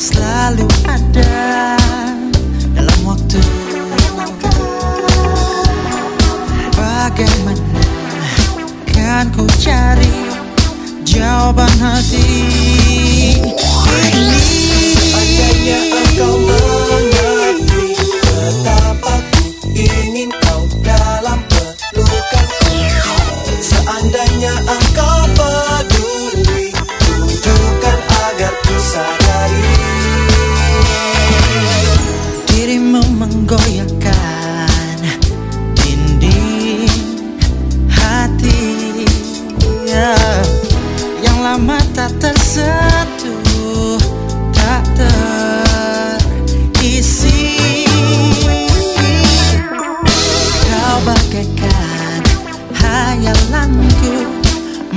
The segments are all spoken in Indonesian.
Selalu ada dalam waktu Bagaimana kan ku cari jawaban hati? Ini lama tak tersentuh Tak terisi. Kau bagaikan hayalanku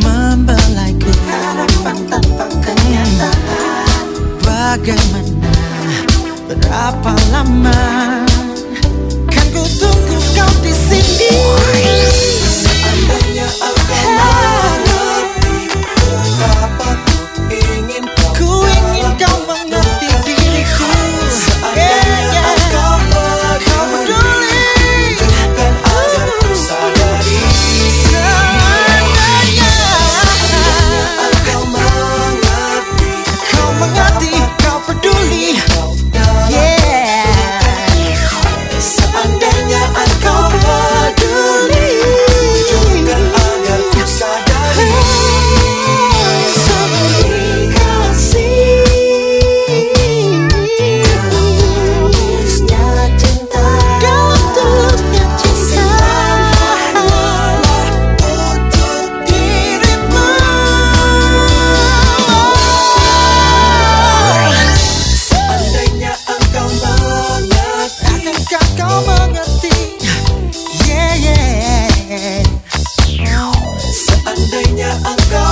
Membelaiku. Harapan tanpa kenyataan Bagaimana Berapa lama mengerti I'm girl.